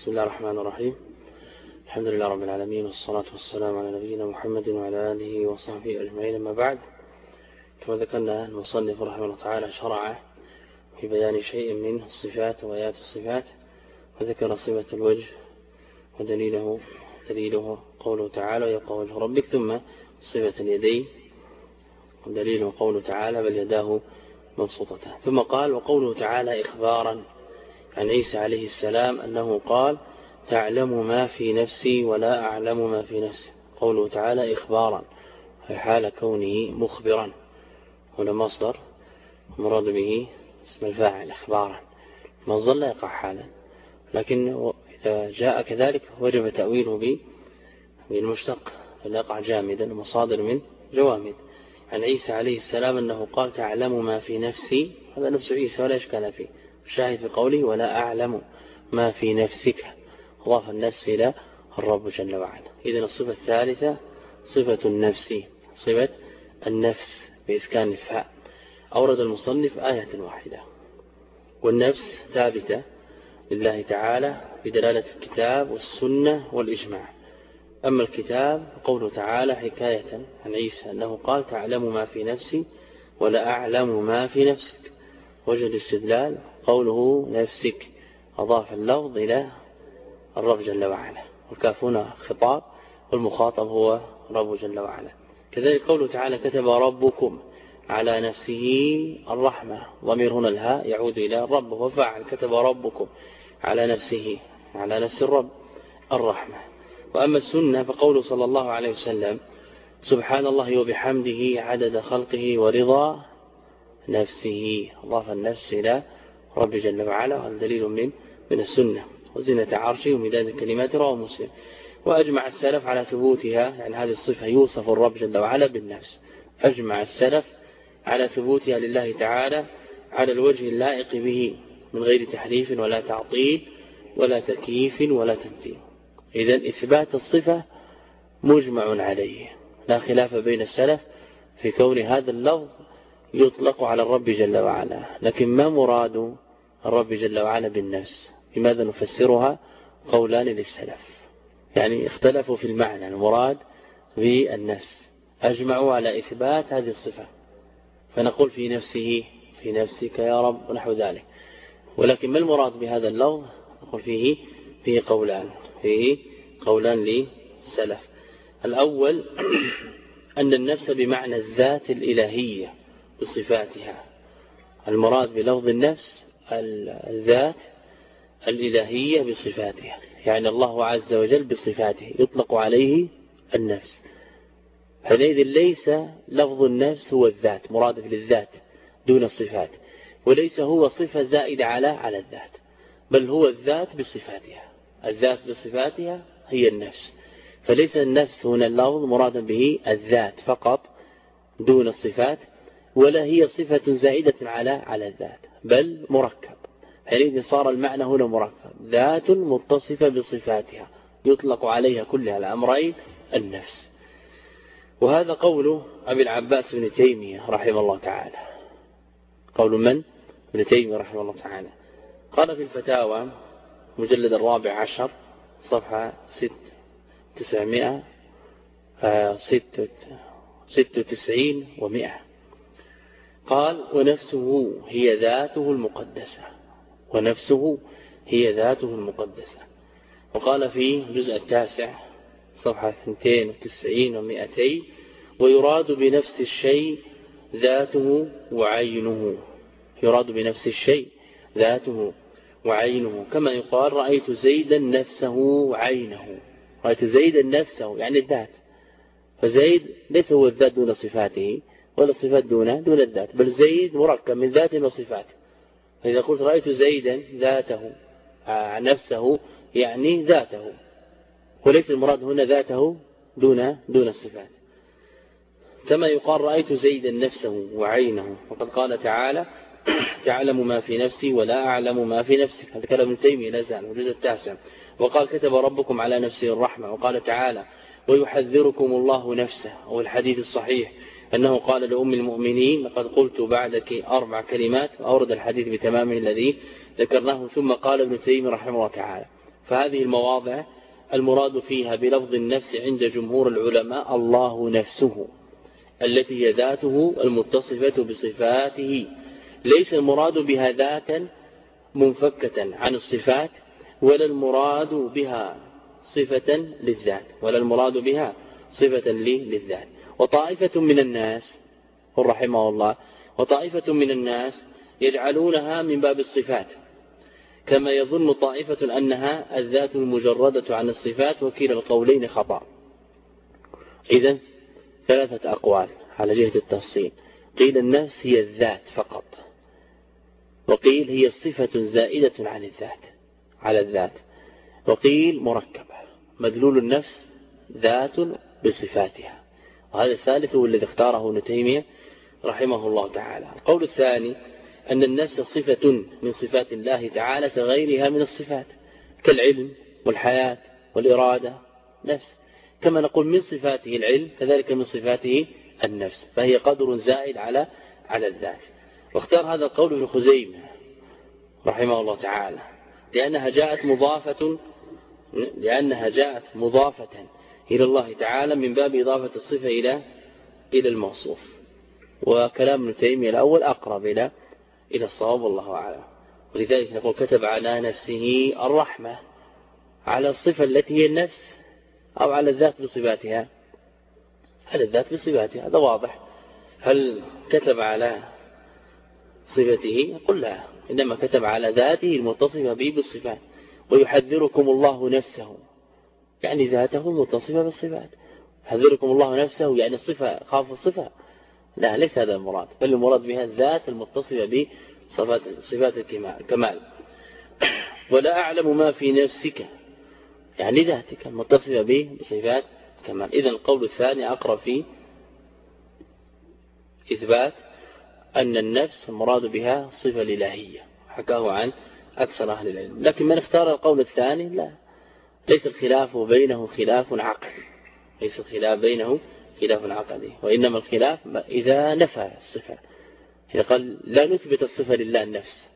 بسم الله الرحمن الرحيم. الحمد لله رب العالمين والصلاة والسلام على نبينا محمد وعلى آله وصحبه أجمعين. أما بعد كما ذكرنا المصنف رحمه الله تعالى شرع في بيان شيء من الصفات وآيات الصفات وذكر صفة الوجه ودليله دليله قوله تعالى ويبقى وجه ربك ثم صفة اليدين ودليله قوله تعالى بل يداه مبسوطتان ثم قال وقوله تعالى إخبارا عن عيسى عليه السلام أنه قال تعلم ما في نفسي ولا أعلم ما في نفسي. قوله تعالى إخبارا في حال كونه مخبرا. هنا مصدر مراد به اسم الفاعل إخبارا. مصدر لا يقع حالا. لكن إذا جاء كذلك وجب تأويله بالمشتق لا يقع جامدا مصادر من جوامد. عن عيسى عليه السلام أنه قال تعلم ما في نفسي هذا نفس عيسى ولا إشكال فيه. الشاهد في قوله ولا أعلم ما في نفسك. أضاف النفس إلى الرب جل وعلا. إذا الصفة الثالثة صفة النفس. صفة النفس بإسكان الفاء. أورد المصنف آية واحدة. والنفس ثابتة لله تعالى بدلالة الكتاب والسنة والإجماع. أما الكتاب قوله تعالى حكاية عن عيسى أنه قال تعلم ما في نفسي ولا أعلم ما في نفسك. وجه الاستدلال قوله نفسك. أضاف اللفظ إلى الرب جل وعلا. والكافون خطاب والمخاطب هو رب جل وعلا. كذلك قوله تعالى كتب ربكم على نفسه الرحمة. ضمير هنا الهاء يعود إلى الرب وفعل كتب ربكم على نفسه على نفس الرب الرحمة. وأما السنة فقوله صلى الله عليه وسلم سبحان الله وبحمده عدد خلقه ورضا نفسه. أضاف النفس إلى رب جل وعلا هذا دليل من من السنة وزنة عرشه ومداد الكلمات رواه مسلم. وأجمع السلف على ثبوتها يعني هذه الصفة يوصف الرب جل وعلا بالنفس. أجمع السلف على ثبوتها لله تعالى على الوجه اللائق به من غير تحريف ولا تعطيل ولا تكييف ولا تمثيل. إذا إثبات الصفة مجمع عليه. لا خلاف بين السلف في كون هذا اللفظ يطلق على الرب جل وعلا. لكن ما مراد الرب جل وعلا بالنفس؟ لماذا نفسرها قولان للسلف؟ يعني اختلفوا في المعنى. المراد بالنفس. أجمعوا على إثبات هذه الصفة. فنقول في نفسه في نفسك يا رب ونحو ذلك. ولكن ما المراد بهذا اللفظ؟ نقول فيه فيه قولان. فيه قولان للسلف. الأول أن النفس بمعنى الذات الإلهية. بصفاتها. المراد بلفظ النفس الذات الإلهية بصفاتها. يعني الله عز وجل بصفاته. يطلق عليه النفس. حينئذ ليس لفظ النفس هو الذات. مرادف للذات دون الصفات. وليس هو صفة زائدة على على الذات. بل هو الذات بصفاتها. الذات بصفاتها هي النفس. فليس النفس هنا اللفظ مرادا به الذات فقط دون الصفات. ولا هي صفة زائدة على على الذات بل مركب. حينئذ صار المعنى هنا مركب ذات متصفة بصفاتها يطلق عليها كلها الأمرين النفس. وهذا قول أبي العباس بن تيمية رحمه الله تعالى. قول من؟ ابن تيمية رحمه الله تعالى. قال في الفتاوى مجلد الرابع عشر صفحة ست تسعمائة آه، ست ست وتسعين ومائة. قال ونفسه هي ذاته المقدسة. ونفسه هي ذاته المقدسة. وقال في الجزء التاسع صفحة 92 ومئتين ويراد بنفس الشيء ذاته وعينه. يراد بنفس الشيء ذاته وعينه. كما يقال رأيت زيدا نفسه وعينه. رأيت زيدا نفسه يعني الذات. فزيد ليس هو الذات دون صفاته. ولا صفات دون دون الذات. بل زيد مركب من ذات وصفات. فإذا قلت رأيت زيدا ذاته آه، نفسه يعني ذاته. وليس المراد هنا ذاته دون دون الصفات. كما يقال رأيت زيدا نفسه وعينه. وقد قال تعالى تعلم ما في نفسي ولا أعلم ما في نفسك. هذا كلام ابن تيمية لا زال الجزء التاسع. وقال كتب ربكم على نفسه الرحمة. وقال تعالى ويحذركم الله نفسه. أو الحديث الصحيح. أنه قال لأم المؤمنين لقد قلت بعدك أربع كلمات أورد الحديث بتمامه الذي ذكرناه. ثم قال ابن تيمية رحمه الله تعالى فهذه المواضع المراد فيها بلفظ النفس عند جمهور العلماء الله نفسه التي هي ذاته المتصفة بصفاته ليس المراد بها ذاتا منفكة عن الصفات ولا المراد بها صفة للذات ولا المراد بها صفة للذات. وطائفة من الناس رحمه الله وطائفة من الناس يجعلونها من باب الصفات كما يظن طائفة أنها الذات المجردة عن الصفات وكيل القولين خطأ. إذا ثلاثة أقوال على جهة التفصيل. قيل النفس هي الذات فقط وقيل هي صفة زائدة عن الذات على الذات وقيل مركبة مدلول النفس ذات بصفاتها. وهذا الثالث هو الذي اختاره ابن تيمية رحمه الله تعالى. القول الثاني أن النفس صفة من صفات الله تعالى كغيرها من الصفات كالعلم والحياة والإرادة نفس. كما نقول من صفاته العلم كذلك من صفاته النفس. فهي قدر زائد على على الذات. واختار هذا القول ابن خزيمة رحمه الله تعالى لأنها جاءت مضافة لأنها جاءت مضافة إلى الله تعالى من باب إضافة الصفة إلى إلى الموصوف. وكلام ابن تيمية الأول أقرب إلى إلى الصواب والله أعلم. ولذلك نقول كتب على نفسه الرحمة على الصفة التي هي النفس أو على الذات بصفاتها. على الذات بصفاتها هذا واضح. هل كتب على صفته؟ قل لا. إنما كتب على ذاته المتصفة به بالصفات. ويحذركم الله نفسه. يعني ذاته متصفة بالصفات. يحذركم الله نفسه يعني الصفة خاف الصفة. لا ليس هذا المراد بل المراد بها الذات المتصفة بصفات صفات الكمال ولا أعلم ما في نفسك يعني ذاتك المتصفة به بصفات الكمال إذا القول الثاني أقرأ في إثبات أن النفس المراد بها صفة الإلهية حكاه عن أكثر أهل العلم. لكن من اختار القول الثاني؟ لا. ليس الخلاف بينه خلاف عقلي. ليس الخلاف بينه خلاف عقدي وإنما الخلاف إذا نفى الصفة. إذا قال لا نثبت الصفة لله النفس.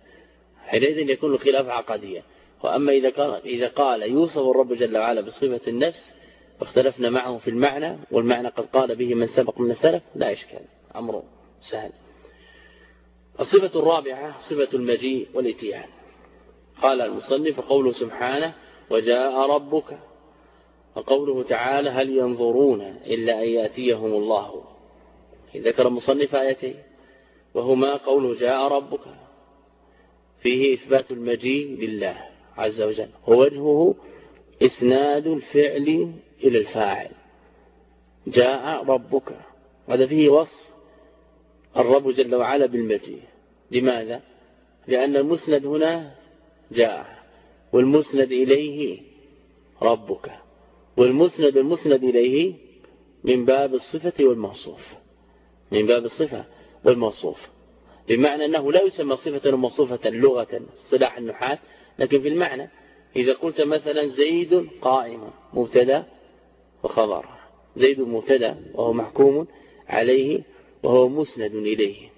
حينئذ يكون الخلاف عقديا وأما إذا قال, إذا قال يوصف الرب جل وعلا بصفة النفس واختلفنا معه في المعنى والمعنى قد قال به من سبق من السلف لا إشكال. أمر سهل. الصفة الرابعة صفة المجيء والإتيان. قال المصنف قوله سبحانه وجاء ربك. وقوله تعالى هل ينظرون إلا أن يأتيهم الله. ذكر المصنف آيتين. وهما قوله جاء ربك. فيه إثبات المجيء لله عز وجل. ووجهه إسناد الفعل إلى الفاعل. جاء ربك. هذا فيه وصف الرب جل وعلا بالمجيء. لماذا؟ لأن المسند هنا جاء. والمسند إليه ربك. والمسند المسند إليه من باب الصفة والموصوف. من باب الصفة والموصوف. بمعنى أنه لا يسمى صفة وموصوفة لغة صلاح النحاة لكن في المعنى إذا قلت مثلا زيد قائم مبتدأ وخبر. زيد مبتدأ وهو محكوم عليه وهو مسند إليه.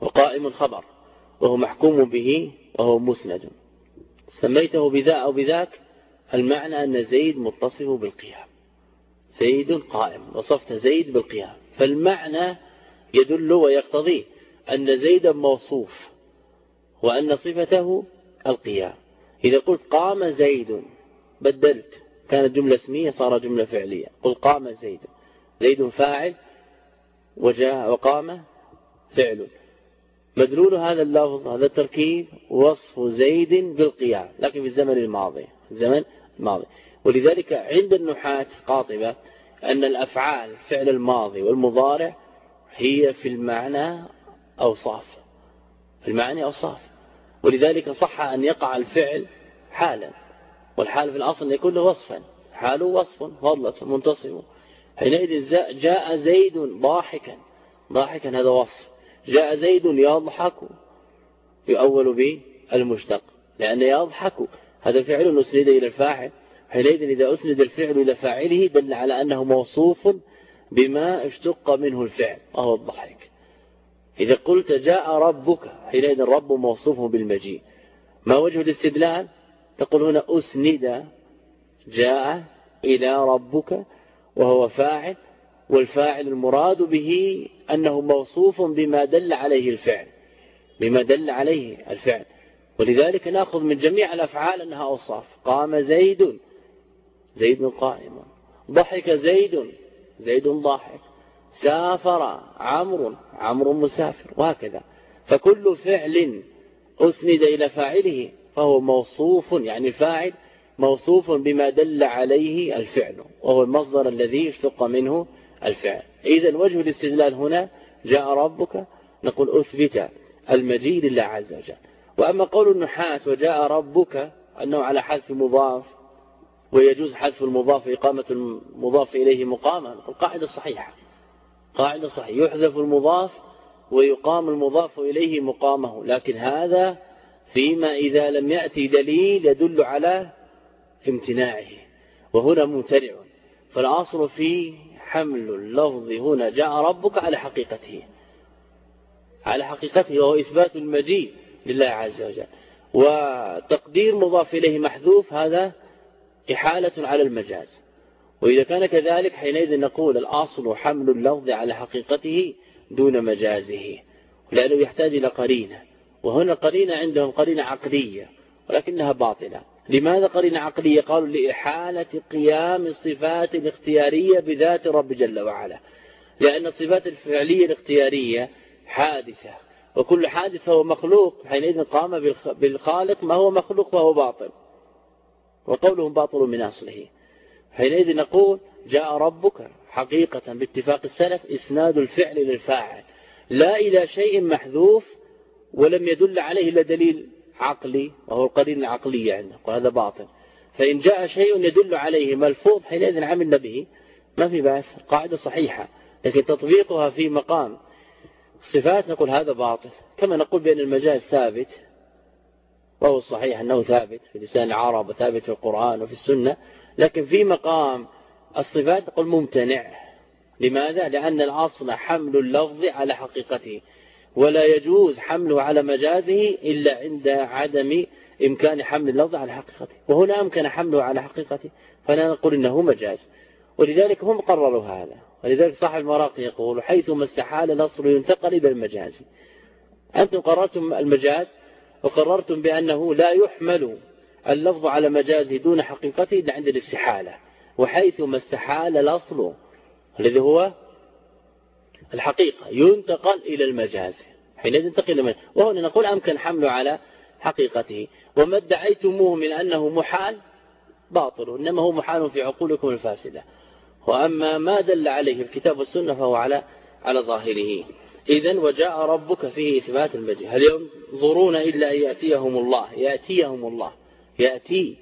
وقائم خبر وهو محكوم به وهو مسند. سميته بذا أو بذاك المعنى أن زيد متصف بالقيام. زيد قائم وصفت زيد بالقيام. فالمعنى يدل ويقتضي أن زيدا موصوف وأن صفته القيام. إذا قلت قام زيد بدلت. كانت جملة اسمية صار جملة فعلية. قل قام زيد. زيد فاعل وجاء وقام فعل. مدلول هذا اللفظ هذا التركيب وصف زيد بالقيام لكن في الزمن الماضي الزمن الماضي. ولذلك عند النحاة قاطبة أن الأفعال فعل الماضي والمضارع هي في المعنى أوصاف. في المعنى أوصاف. ولذلك صح أن يقع الفعل حالا. والحال في الأصل يكون له وصفا. حاله وصف فضلة منتصب حينئذ جاء زيد ضاحكا. ضاحكا هذا وصف. جاء زيد يضحك يؤول به المشتق لأن يضحك هذا فعل أسند إلى الفاعل حينئذ إذا أسند الفعل إلى فاعله دل على أنه موصوف بما اشتق منه الفعل وهو الضحك. إذا قلت جاء ربك حينئذ الرب موصوف بالمجيء. ما وجه الاستدلال؟ تقول هنا أسند جاء إلى ربك وهو فاعل والفاعل المراد به أنه موصوف بما دل عليه الفعل بما دل عليه الفعل. ولذلك نأخذ من جميع الأفعال أنها أوصاف. قام زيد زيد قائم. ضحك زيد زيد ضاحك. سافر عمرو عمرو مسافر وهكذا. فكل فعل أسند إلى فاعله فهو موصوف يعني الفاعل موصوف بما دل عليه الفعل وهو المصدر الذي اشتق منه الفعل. إذا وجه الاستدلال هنا جاء ربك نقول أثبت المجيء لله عز وجل. وأما قول النحاة وجاء ربك أنه على حذف مضاف ويجوز حذف المضاف إقامة المضاف إليه مقاما القاعدة صحيحة. قاعدة صحيحة. يحذف المضاف ويقام المضاف إليه مقامه. لكن هذا فيما إذا لم يأتي دليل يدل على امتناعه. وهنا ممتنع. فالأصل في حمل اللفظ هنا جاء ربك على حقيقته. على حقيقته وهو إثبات المجيء لله عز وجل. وتقدير مضاف إليه محذوف هذا إحالة على المجاز. وإذا كان كذلك حينئذ نقول الأصل حمل اللفظ على حقيقته دون مجازه لأنه يحتاج إلى قرينة. وهنا قرينة عندهم قرينة عقلية ولكنها باطلة. لماذا قرينة عقلية؟ قالوا لإحالة قيام الصفات الاختيارية بذات الرب جل وعلا. لأن الصفات الفعلية الاختيارية حادثة وكل حادث هو مخلوق. حينئذ قام بالخالق ما هو مخلوق فهو باطل. وقولهم باطل من أصله. حينئذ نقول جاء ربك حقيقة باتفاق السلف إسناد الفعل للفاعل. لا إلى شيء محذوف ولم يدل عليه إلا دليل عقلي وهو القرين العقلية عنده وهذا باطل. فإن جاء شيء يدل عليه ملفوظ حينئذ عملنا به ما في بأس قاعدة صحيحة. لكن تطبيقها في مقام صفات نقول هذا باطل. كما نقول بأن المجاز ثابت وهو الصحيح أنه ثابت في لسان العرب وثابت في القرآن وفي السنة. لكن في مقام الصفات نقول ممتنع. لماذا؟ لأن الأصل حمل اللفظ على حقيقته. ولا يجوز حمله على مجازه إلا عند عدم إمكان حمل اللفظ على حقيقته. وهنا أمكن حمله على حقيقته فلا نقول إنه مجاز. ولذلك هم قرروا هذا. ولذلك صاحب المراقي يقول حيثما استحال الأصل ينتقل إلى المجاز. أنتم قررتم المجاز وقررتم بأنه لا يحمل اللفظ على مجازه دون حقيقته إلا عند الاستحالة. وحيثما استحال الأصل الذي هو الحقيقة ينتقل إلى المجاز. حينئذ إلى المجاز وهنا نقول أمكن حمله على حقيقته. وما ادعيتموه من أنه محال باطل. إنما هو محال في عقولكم الفاسدة. وأما ما دل عليه الكتاب والسنة فهو على على ظاهره. إذا وجاء ربك فيه إثبات المجيء. هل ينظرون إلا أن يأتيهم الله؟ يأتيهم الله. يأتي.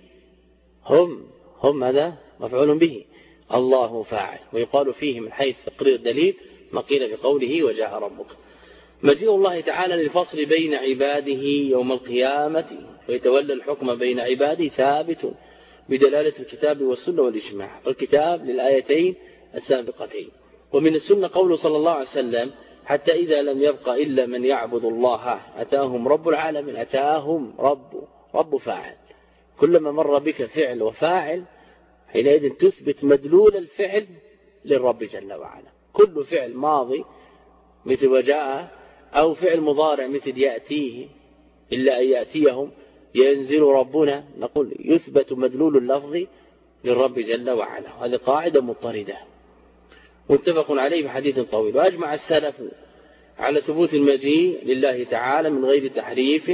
هم هم هذا مفعول به. الله فاعل. ويقال فيه من حيث تقرير دليل ما قيل بقوله وجاء ربك. مجيء الله تعالى للفصل بين عباده يوم القيامة ويتولى الحكم بين عباده ثابت بدلالة الكتاب والسنة والإجماع. الكتاب للآيتين السابقتين. ومن السنة قول صلى الله عليه وسلم حتى إذا لم يبق إلا من يعبد الله أتاهم رب العالمين. أتاهم رب رب فاعل. كلما مر بك فعل وفاعل حينئذ تثبت مدلول الفعل للرب جل وعلا. كل فعل ماضي مثل وجاء أو فعل مضارع مثل يأتيه إلا أن يأتيهم ينزل ربنا نقول يثبت مدلول اللفظ للرب جل وعلا. هذه قاعدة مضطردة. متفق عليه في حديث طويل. وأجمع السلف على ثبوت المجيء لله تعالى من غير تحريف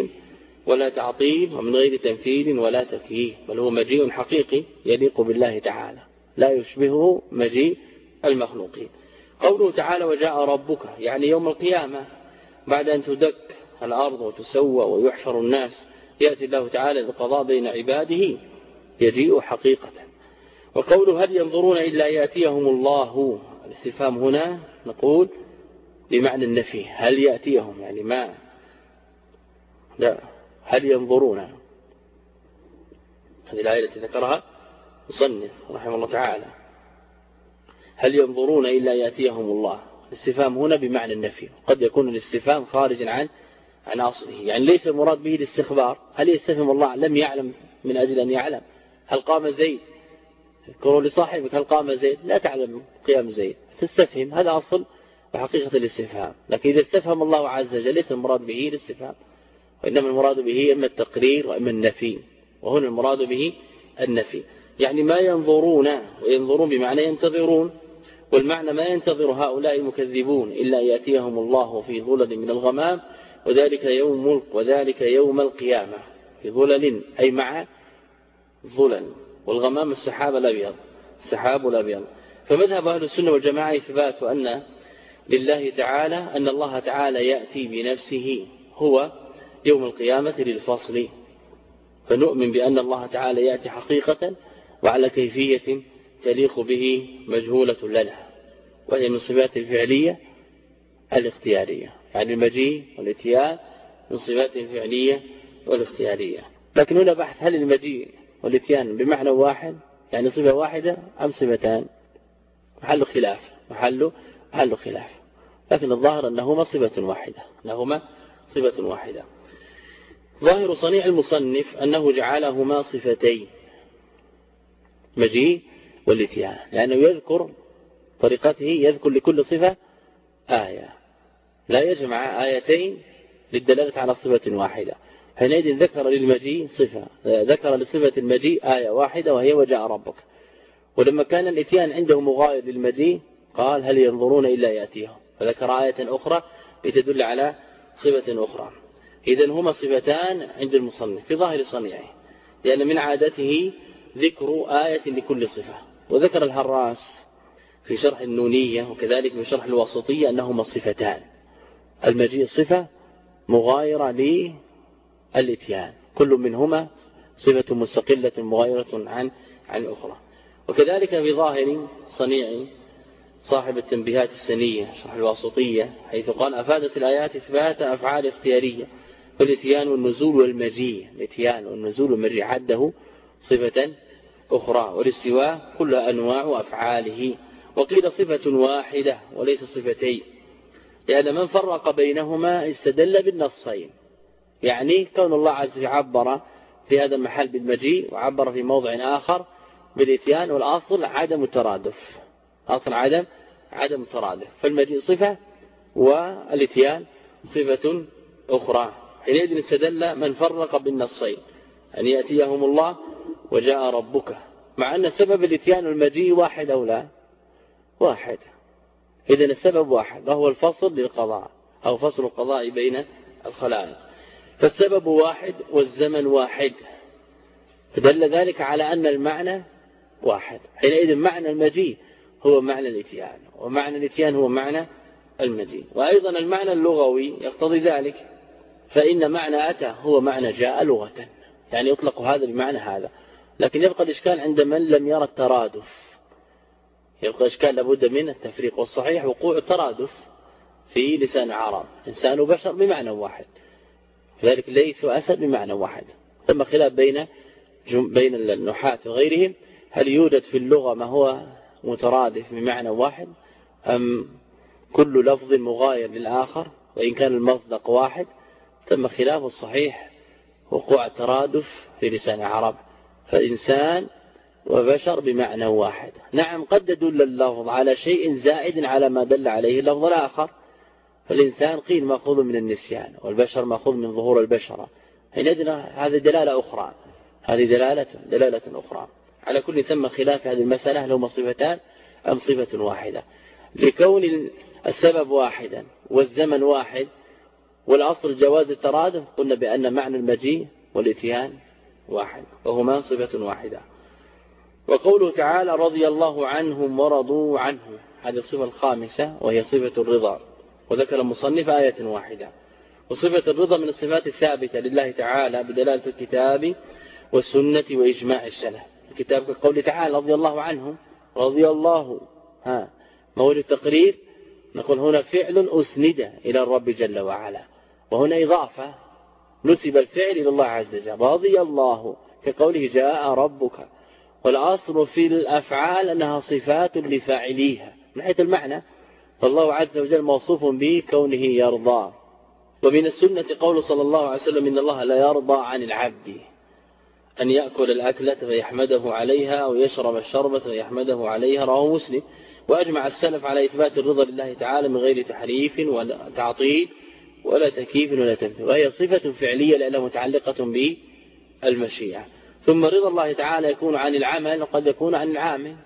ولا تعطيل ومن غير تمثيل ولا تكييف بل هو مجيء حقيقي يليق بالله تعالى. لا يشبهه مجيء المخلوقين. قوله تعالى وجاء ربك. يعني يوم القيامة. بعد أن تدك الأرض وتسوى ويحشر الناس يأتي الله تعالى القضاء بين عباده يجيء حقيقة. وقوله هل ينظرون إلا يأتيهم الله؟ الاستفهام هنا نقول بمعنى النفي هل يأتيهم؟ يعني ما؟ لا هل ينظرون؟ هذه الآية التي ذكرها مصنف رحمه الله تعالى. هل ينظرون إلا يأتيهم الله؟ الاستفهام هنا بمعنى النفي. قد يكون الاستفهام خارجا عن عن أصله. يعني ليس المراد به الاستخبار. هل يستفهم الله لم يعلم من أجل أن يعلم؟ هل قام زيد؟ اذكروا لصاحبك هل قام زيد؟ لا تعلم قيام زيد. تستفهم هذا أصل وحقيقة الاستفهام. لكن إذا استفهم الله عز وجل ليس المراد به الاستفهام. وإنما المراد به إما التقرير وإما النفي. وهنا المراد به النفي. يعني ما ينظرون وينظرون بمعنى ينتظرون والمعنى ما ينتظر هؤلاء المكذبون إلا يأتيهم الله في ظلل من الغمام وذلك يوم وذلك يوم القيامة. في ظلل أي مع ظلل. والغمام السحاب الأبيض السحاب الأبيض. فمذهب أهل السنة والجماعة إثبات أن لله تعالى أن الله تعالى يأتي بنفسه هو يوم القيامة للفصل. فنؤمن بأن الله تعالى يأتي حقيقة وعلى كيفية تليق به مجهولة لنا. وهي من صفات الفعلية الاختيارية يعني المجيء والاتيان من صفات الفعلية والاختيارية. لكن هنا بحث هل المجيء والاتيان بمعنى واحد يعني صفة واحدة أم صفتان؟ محل خلاف محل محل خلاف. لكن الظاهر أنهما صفة واحدة أنهما صفة واحدة. ظاهر صنيع المصنف أنه جعلهما صفتين مجيء والاتيان لأنه يذكر طريقته يذكر لكل صفة آية. لا يجمع آيتين للدلالة على صفة واحدة. حينئذ ذكر للمجيء صفة ذكر لصفة المجيء آية واحدة وهي وجاء ربك. ولما كان الإتيان عنده مغاير للمجيء قال هل ينظرون إلا يأتيهم. فذكر آية أخرى لتدل على صفة أخرى. إذا هما صفتان عند المصنف في ظاهر صنيعه. لأن من عادته ذكر آية لكل صفة. وذكر الهراس في شرح النونية وكذلك في شرح الواسطية أنهما صفتان. المجيء صفة مغايرة للإتيان. كل منهما صفة مستقلة مغايرة عن عن أخرى. وكذلك في ظاهر صنيع صاحب التنبيهات السنية شرح الواسطية حيث قال أفادت الآيات إثبات أفعال اختيارية فالاتيان والنزول والمجيء. الإتيان والنزول والمجيء عده صفة أخرى والاستواء كل أنواع أفعاله. وقيل صفة واحدة وليس صفتين لأن من فرق بينهما استدل بالنصين يعني كون الله عز وجل عبر في هذا المحل بالمجيء وعبر في موضع آخر بالإتيان والأصل عدم الترادف أصل عدم عدم الترادف فالمجيء صفة والإتيان صفة أخرى حينئذ استدل من فرق بالنصين أن يأتيهم الله وجاء ربك مع أن سبب الإتيان والمجيء واحد أو لا. واحد. إذن السبب واحد وهو الفصل للقضاء أو فصل القضاء بين الخلائق. فالسبب واحد والزمن واحد. فدل ذلك على أن المعنى واحد. حينئذ معنى المجيء هو معنى الإتيان ومعنى الإتيان هو معنى المجيء. وأيضا المعنى اللغوي يقتضي ذلك فإن معنى أتى هو معنى جاء لغة. يعني يطلق هذا بمعنى هذا. لكن يبقى الإشكال عند من لم يرى الترادف. يبقى إشكال لابد من التفريق والصحيح وقوع الترادف في لسان العرب إنسان وبشر بمعنى واحد لذلك ليث وأسد بمعنى واحد. ثم خلاف بين بين النحاة وغيرهم هل يوجد في اللغة ما هو مترادف بمعنى واحد أم كل لفظ مغاير للآخر وإن كان المصدق واحد؟ ثم خلاف الصحيح وقوع الترادف في لسان العرب فإنسان وبشر بمعنى واحد. نعم قد تدل اللفظ على شيء زائد على ما دل عليه اللفظ الآخر. فالإنسان قيل مأخوذ من النسيان والبشر مأخوذ من ظهور البشرة. حينئذ هذه دلالة أخرى. هذه دلالة دلالة أخرى. على كل ثم خلاف هذه المسألة لهما صفتان أم صفة واحدة؟ لكون السبب واحدا والزمن واحد والأصل جواز الترادف قلنا بأن معنى المجيء والإتيان واحد وهما صفة واحدة. وقوله تعالى رضي الله عنهم ورضوا عنه. هذه الصفة الخامسة وهي صفة الرضا. وذكر المصنف آية واحدة. وصفة الرضا من الصفات الثابتة لله تعالى بدلالة الكتاب والسنة وإجماع السلف. الكتاب كقول تعالى رضي الله عنهم. رضي الله. ها. وجه التقرير نقول هنا فعل أسند إلى الرب جل وعلا. وهنا إضافة. نسب الفعل إلى الله عز وجل. رضي الله. كقوله جاء ربك. والأصل في الأفعال أنها صفات لفاعليها من حيث المعنى فالله عز وجل موصوف به كونه يرضى. ومن السنة قول صلى الله عليه وسلم إن الله لا يرضى عن العبد. أن يأكل الأكلة فيحمده عليها أو يشرب الشربة فيحمده عليها رواه مسلم. وأجمع السلف على إثبات الرضا لله تعالى من غير تحريف ولا تعطيل ولا تكييف ولا تمثيل وهي صفة فعلية لأنها متعلقة بالمشيئة. ثم رضا الله تعالى يكون عن العمل وقد يكون عن العامل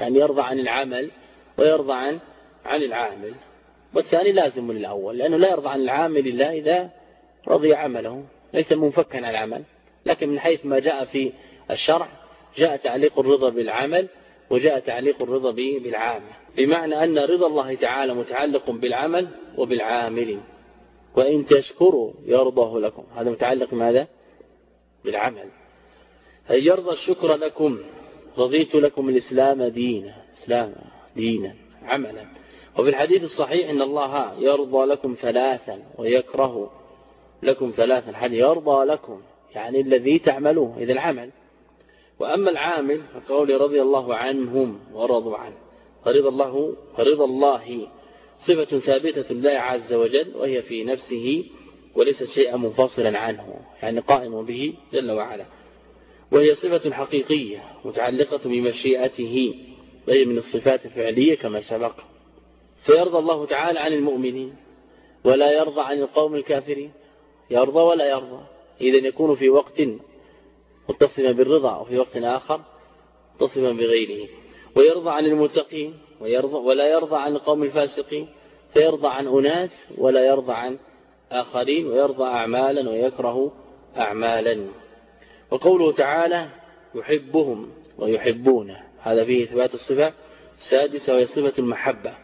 يعني يرضى عن العمل ويرضى عن عن العامل. والثاني لازم للأول لأنه لا يرضى عن العامل إلا إذا رضي عمله ليس منفكا عن العمل. لكن من حيث ما جاء في الشرع جاء تعليق الرضا بالعمل وجاء تعليق الرضا بالعامل. بمعنى أن رضا الله تعالى متعلق بالعمل وبالعامل. وإن تشكروا يرضاه لكم. هذا متعلق ماذا بالعمل. أن يرضى الشكر لكم رضيت لكم الإسلام دينا إسلام دينا عملا. وفي الحديث الصحيح إن الله يرضى لكم ثلاثا ويكره لكم ثلاثا. حد يرضى لكم يعني الذي تعملوه إذا العمل. وأما العامل فقول رضي الله عنهم ورضوا عنه. فرضى الله فرضى الله صفة ثابتة لله عز وجل وهي في نفسه وليست شيئا منفصلا عنه يعني قائم به جل وعلا. وهي صفة حقيقية متعلقة بمشيئته وهي من الصفات الفعلية كما سبق. فيرضى الله تعالى عن المؤمنين ولا يرضى عن القوم الكافرين. يرضى ولا يرضى. إذا يكون في وقت متصفا بالرضا وفي وقت آخر متصفا بغيره. ويرضى عن المتقين ويرضى ولا يرضى عن القوم الفاسقين. فيرضى عن أناس ولا يرضى عن آخرين. ويرضى أعمالا ويكره أعمالا. وقوله تعالى يحبهم ويحبونه. هذا فيه إثبات الصفة السادسة وهي صفة المحبة.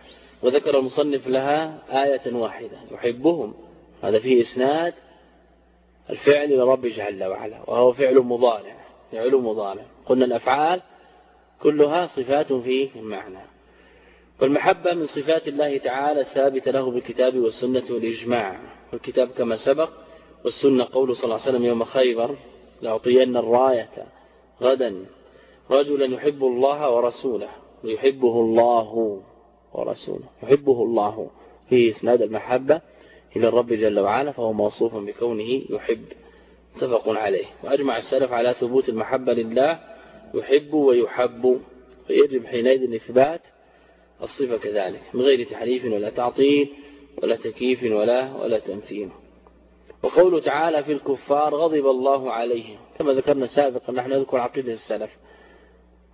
وذكر المصنف لها آية واحدة يحبهم. هذا فيه إسناد الفعل لرب جل وعلا وهو فعل مضارع فعل مضارع. قلنا الأفعال كلها صفات في المعنى والمحبة من صفات الله تعالى الثابتة له بالكتاب والسنة والإجماع. والكتاب كما سبق والسنة قول صلى الله عليه وسلم يوم خيبر لأعطين الراية غدا. رجلا يحب الله ورسوله ويحبه الله ورسوله يحبه الله. فيه إسناد المحبة إلى الرب جل وعلا فهو موصوف بكونه يحب. متفق عليه. وأجمع السلف على ثبوت المحبة لله يحب ويحب. فيجب حينئذ إثبات الصفة كذلك من غير تحريف ولا تعطيل ولا تكييف ولا ولا تمثيل. وقوله تعالى في الكفار غضب الله عليهم. كما ذكرنا سابقا نحن نذكر عقيدة السلف.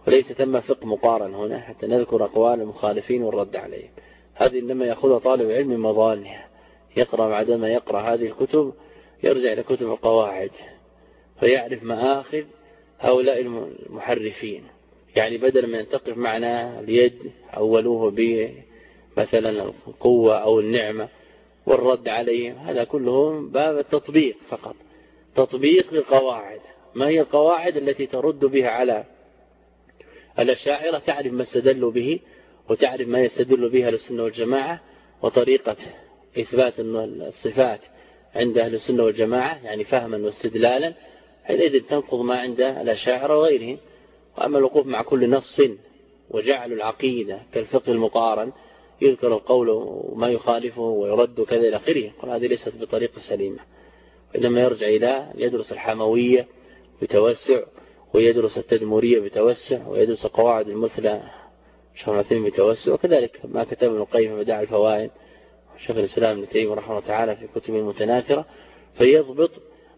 وليس تم فقه مقارن هنا حتى نذكر أقوال المخالفين والرد عليهم. هذه إنما يأخذها طالب علم من مظانها يقرأ بعدما يقرأ هذه الكتب يرجع إلى كتب القواعد. فيعرف مآخذ هؤلاء المحرفين. يعني بدل ما ينتقف معنى اليد أولوه بمثلا القوة أو النعمة والرد عليهم هذا كله باب التطبيق فقط. تطبيق للقواعد ما هي القواعد التي ترد بها على الأشاعرة؟ تعرف ما استدلوا به وتعرف ما يستدل بها السنة والجماعة وطريقة إثبات الصفات عند أهل السنة والجماعة يعني فهما واستدلالا حينئذ تنقض ما عند الأشاعرة وغيرهم. وأما الوقوف مع كل نص وجعل العقيدة كالفقه المقارن يذكر القول وما يخالفه ويرد كذا إلى آخره. قال هذه ليست بطريقة سليمة. وإنما يرجع إلى يدرس الحموية بتوسع ويدرس التدمورية بتوسع ويدرس قواعد المثلى شرعتين بتوسع. وكذلك ما كتب ابن القيم بداع الفوائد شيخ الإسلام ابن تيمية رحمه الله تعالى في كتبه المتناثرة فيضبط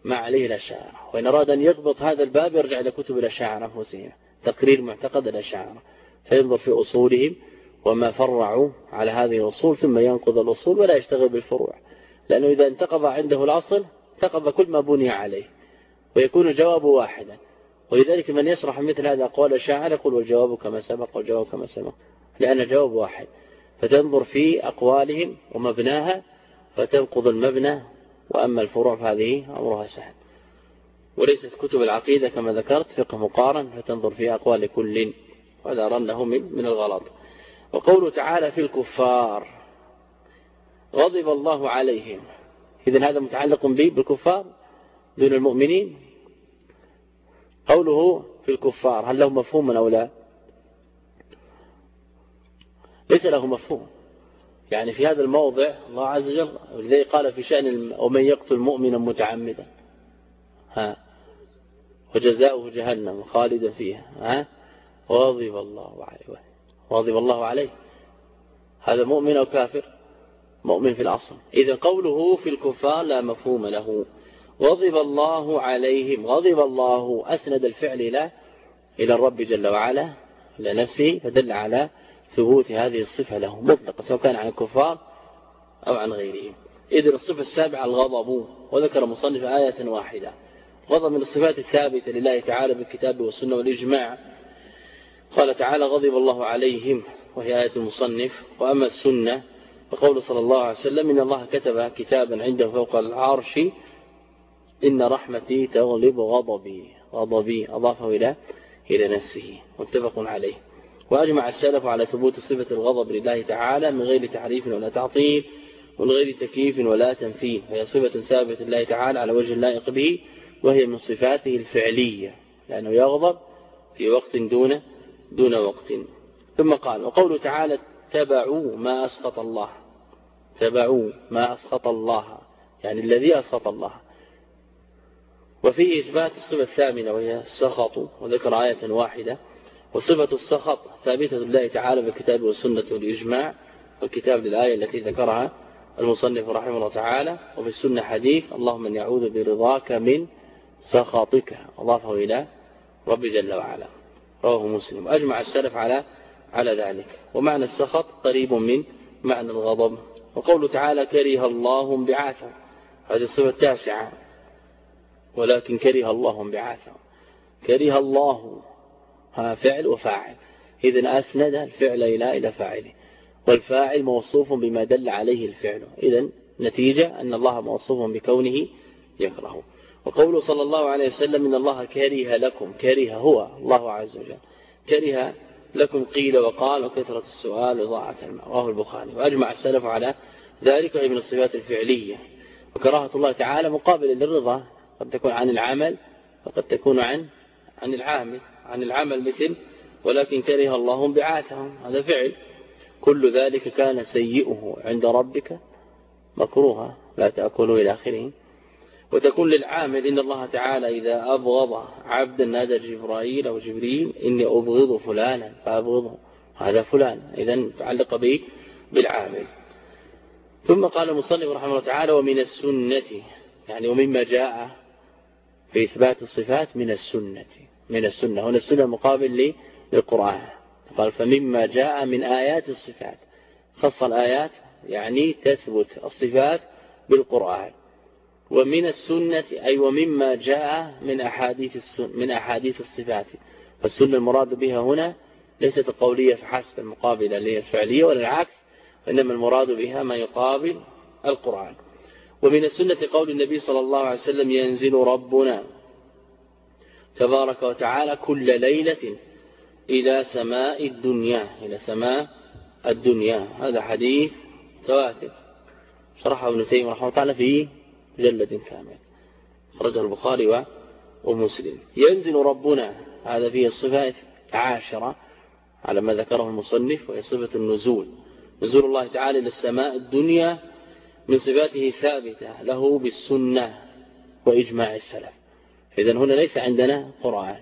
ما عليه الأشاعرة. وإن أراد أن يضبط هذا الباب يرجع إلى كتب الأشاعرة أنفسهم تقرير معتقد الأشاعرة فينظر في أصولهم وما فرعوا على هذه الأصول ثم ينقض الأصول ولا يشتغل بالفروع. لأنه إذا انتقض عنده الأصل انتقض كل ما بني عليه ويكون الجواب واحدا. ولذلك من يشرح مثل هذا أقوال الشاعر يقول والجواب كما سبق والجواب كما سبق. لأن الجواب واحد. فتنظر في أقوالهم ومبناها فتنقض المبنى وأما الفروع فهذه أمرها سهل. وليست كتب العقيدة كما ذكرت فقه مقارن فتنظر في أقوال كل وهذا رنه من, من الغلط. وقوله تعالى في الكفار. غضب الله عليهم. إذن هذا متعلق به بالكفار دون المؤمنين. قوله في الكفار هل له مفهوم أو لا؟ ليس له مفهوم. يعني في هذا الموضع الله عز وجل ولذلك قال في شأن ومن يقتل مؤمنا متعمدا. ها. وجزاؤه جهنم خالدا فيها. ها. وغضب الله عليه. وغضب الله عليه. هذا مؤمن أو كافر؟ مؤمن في الأصل. إذا قوله في الكفار لا مفهوم له. غضب الله عليهم. غضب الله. أسند الفعل إلى إلى الرب جل وعلا إلى نفسه فدل على ثبوت هذه الصفة له. مطلقة سواء كان عن الكفار أو عن غيرهم. إذن الصفة السابعة الغضب. وذكر مصنف آية واحدة. غضب من الصفات الثابتة لله تعالى بالكتاب والسنة والإجماع. قال تعالى غضب الله عليهم وهي آية المصنف وأما السنة فقول صلى الله عليه وسلم إن الله كتب كتابا عنده فوق العرش إن رحمتي تغلب غضبي. غضبي أضافه إلى إلى نفسه. متفق عليه. وأجمع السلف على ثبوت صفة الغضب لله تعالى من غير تعريف ولا تعطيل ومن غير تكييف ولا تنفيذ. فهي صفة ثابتة لله تعالى على وجه اللائق به وهي من صفاته الفعلية. لأنه يغضب في وقت دون دون وقت. ثم قال وقوله تعالى اتبعوا ما أسخط الله. تبعوا ما أسخط الله. يعني الذي أسخط الله. وفيه إثبات الصفة الثامنة وهي السخط وذكر آية واحدة. وصفة السخط ثابتة لله تعالى بالكتاب والسنة والإجماع والكتاب للآية التي ذكرها المصنف رحمه الله تعالى. وفي السنة حديث اللهم من يعوذ برضاك من سخطك. أضافه إلى رب جل وعلا. رواه مسلم. أجمع السلف على على ذلك. ومعنى السخط قريب من معنى الغضب. وقوله تعالى كره الله بعاثه هذه الصفة التاسعة. ولكن كره الله بعاثه كره الله. ها فعل وفاعل. إذن أسند الفعل إلى إلى فاعله. والفاعل موصوف بما دل عليه الفعل. إذن نتيجة أن الله موصوف بكونه يكره. وقوله صلى الله عليه وسلم إن الله كره لكم كره هو الله عز وجل. كره لكم قيل وقال وكثرة السؤال وضاعة الماء. رواه البخاري. وأجمع السلف على ذلك وهي من الصفات الفعلية. وكراهة الله تعالى مقابل للرضا. قد تكون عن العمل وقد تكون عن عن العامل عن العمل مثل ولكن كره الله بعاثهم هذا فعل. كل ذلك كان سيئه عند ربك مكروها. لا تأكلوا إلى آخره. وتكون للعامل إن الله تعالى إذا أبغض عبدا نادى جبرائيل أو جبريل إني أبغض فلانا فأبغضه. هذا فلان. إذا تعلق به بالعامل. ثم قال المصنف رحمه الله تعالى ومن السنة يعني ومما جاء في إثبات الصفات من السنة. من السنة. هنا السنة مقابل للقرآن. قال فمما جاء من آيات الصفات. خص الآيات يعني تثبت الصفات بالقرآن. ومن السنة أي ومما جاء من أحاديث من أحاديث الصفات. فالسنة المراد بها هنا ليست القولية فحسب المقابلة للفعلية ولا العكس وإنما المراد بها ما يقابل القرآن. ومن السنة قول النبي صلى الله عليه وسلم ينزل ربنا تبارك وتعالى كل ليلة إلى سماء الدنيا إلى سماء الدنيا. هذا حديث تواتر. شرحه ابن تيمية رحمه الله تعالى في جلد كامل خرجه البخاري ومسلم. ينزل ربنا هذا فيه الصفة عاشرة على ما ذكره المصنف وهي صفة النزول. نزول الله تعالى إلى السماء الدنيا من صفاته ثابتة له بالسنة وإجماع السلف. إذن هنا ليس عندنا قرآن.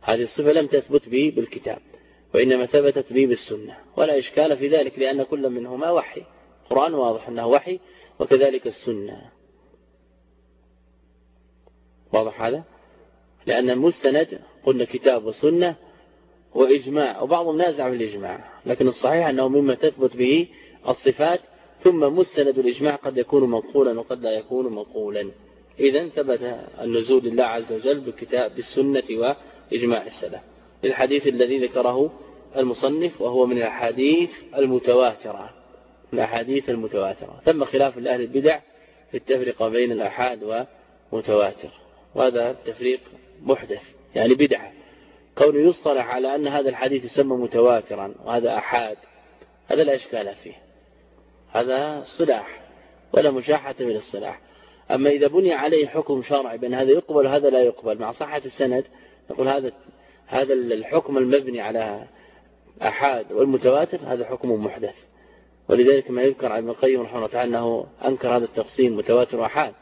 هذه الصفة لم تثبت به بالكتاب وإنما ثبتت به بالسنة. ولا إشكال في ذلك لأن كل منهما وحي. قرآن واضح أنه وحي وكذلك السنة. واضح هذا؟ لأن المستند قلنا كتاب وسنة وإجماع وبعضهم نازع في الإجماع لكن الصحيح أنه مما تثبت به الصفات ثم مستند الإجماع قد يكون منقولا وقد لا يكون منقولا. إذا ثبت النزول لله عز وجل بالكتاب بالسنة وإجماع السلف. الحديث الذي ذكره المصنف وهو من الأحاديث المتواترة. من الأحاديث المتواترة. ثم خلاف لأهل البدع في التفرقة بين الأحاد ومتواتر وهذا التفريق محدث يعني بدعة. كونه يصطلح على أن هذا الحديث يسمى متواترا وهذا أحاد هذا لا إشكال فيه. هذا صلاح ولا مشاحة من الصلاح أما إذا بني عليه حكم شرعي بأن هذا يقبل وهذا لا يقبل مع صحة السند نقول هذا هذا الحكم المبني على أحاد والمتواتر هذا حكم محدث. ولذلك ما يذكر عن ابن القيم رحمه الله تعالى أنه أنكر هذا التقسيم متواتر وحال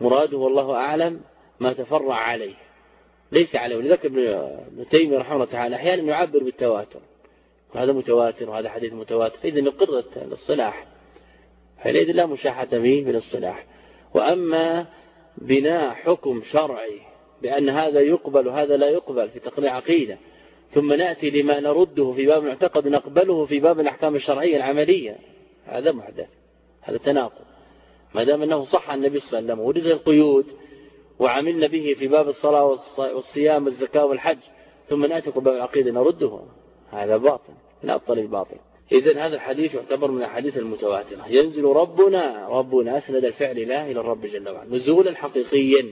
مراده والله أعلم ما تفرع عليه. ليس عليه. ولذلك ابن تيمية رحمه الله تعالى أحيانا يعبر بالتواتر. وهذا متواتر وهذا حديث متواتر. إذن يقر الاصطلاح. حينئذ لا مشاحة به في الاصطلاح. وأما بناء حكم شرعي بأن هذا يقبل وهذا لا يقبل في تقنيع عقيدة ثم نأتي لما نرده في باب المعتقد نقبله في باب الأحكام الشرعية العملية. هذا محدث. هذا تناقض. ما دام أنه صح عن النبي صلى الله عليه وسلم ورد القيود وعملنا به في باب الصلاة والصيام والزكاة والحج ثم نأتي باب العقيدة نرده. هذا باطل لا أبطل الباطل. إذن هذا الحديث يعتبر من الحديث المتواترة. ينزل ربنا ربنا أسند الفعل لا إلى الرب جل وعلا. نزولا حقيقيا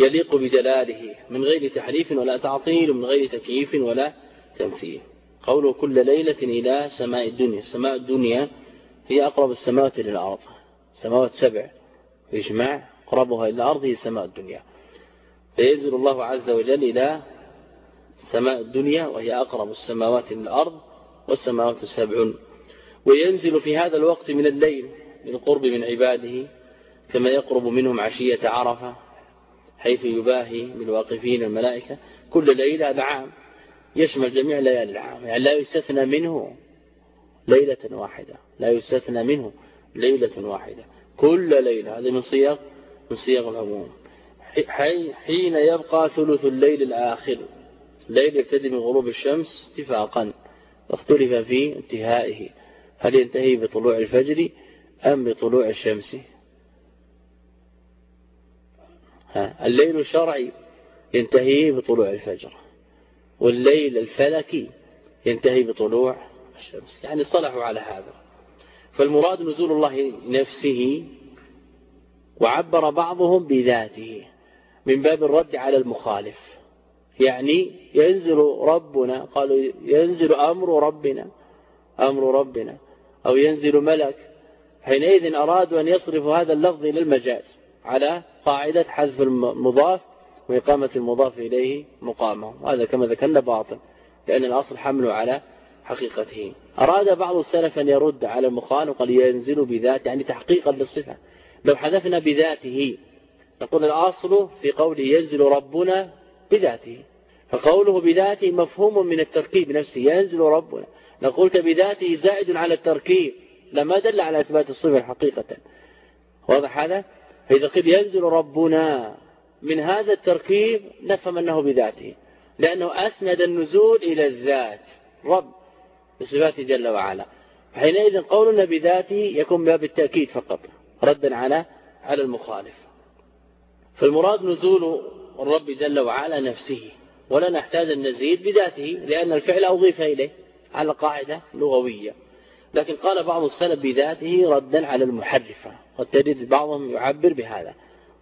يليق بجلاله من غير تحريف ولا تعطيل ومن غير تكييف ولا تمثيل. قوله كل ليلة إلى سماء الدنيا. سماء الدنيا هي أقرب السماوات للأرض. سماوات سبع إجماع أقربها إلى الأرض هي سماء الدنيا. فينزل الله عز وجل إلى سماء الدنيا وهي أقرب السماوات للأرض والسماوات سبع وينزل في هذا الوقت من الليل للقرب من عباده كما يقرب منهم عشية عرفة حيث يباهي بالواقفين الملائكة. كل ليلة هذا عام يشمل جميع ليالي العام. يعني لا يستثنى منه ليلة واحدة. لا يستثنى منه ليلة واحدة. كل ليلة هذه من صيغ من صيغ العموم حين يبقى ثلث الليل الآخر الليل يبتدي من غروب الشمس اتفاقا واختلف في انتهائه. هل ينتهي بطلوع الفجر أم بطلوع الشمس؟ الليل الشرعي ينتهي بطلوع الفجر والليل الفلكي ينتهي بطلوع الشمس. يعني صلحوا على هذا. فالمراد نزول الله نفسه وعبر بعضهم بذاته من باب الرد على المخالف. يعني ينزل ربنا قالوا ينزل أمر ربنا أمر ربنا أو ينزل ملك. حينئذ أرادوا أن يصرفوا هذا اللفظ إلى المجاز على قاعدة حذف المضاف وإقامة المضاف إليه مقامه. هذا كما ذكرنا باطل لأن الأصل حمله على حقيقته. أراد بعض السلف أن يرد على المخالف وقال ينزل بذات يعني تحقيقا للصفة. لو حذفنا بذاته نقول الأصل في قوله ينزل ربنا بذاته. فقوله بذاته مفهوم من التركيب نفسه ينزل ربنا. نقول بذاته زائد على التركيب لما دل على إثبات الصفة حقيقة واضح هذا؟ فإذا قيل ينزل ربنا من هذا التركيب نفهم أنه بذاته. لأنه أسند النزول إلى الذات رب بصفاته جل وعلا. حينئذ قولنا بذاته يكون باب التأكيد فقط. ردا على على المخالف. فالمراد نزول الرب جل وعلا نفسه ولا نحتاج أن نزيد بذاته لأن الفعل أضيف إليه على قاعدة لغوية. لكن قال بعض السلف بذاته ردا على المحرفة قد تجد بعضهم يعبر بهذا.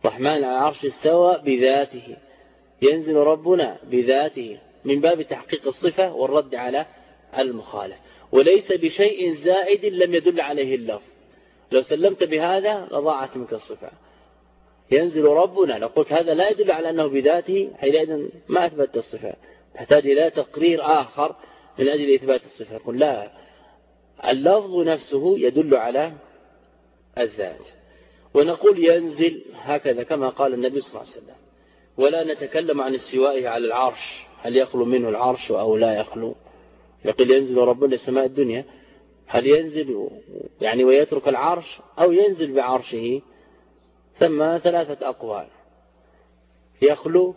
الرحمن على عرش استوى بذاته ينزل ربنا بذاته من باب تحقيق الصفة والرد على المخالف. وليس بشيء زائد لم يدل عليه اللفظ. لو سلمت بهذا لضاعت منك الصفة. ينزل ربنا لو قلت هذا لا يدل على أنه بذاته حينئذ ما أثبت الصفة. تحتاج إلى تقرير آخر من أجل إثبات الصفة. يقول لا اللفظ نفسه يدل على الذات. ونقول ينزل هكذا كما قال النبي صلى الله عليه وسلم. ولا نتكلم عن استوائه على العرش هل يخلو منه العرش أو لا يخلو. يقول ينزل ربنا لسماء الدنيا. هل ينزل يعني ويترك العرش أو ينزل بعرشه؟ ثم ثلاثة أقوال. يخلو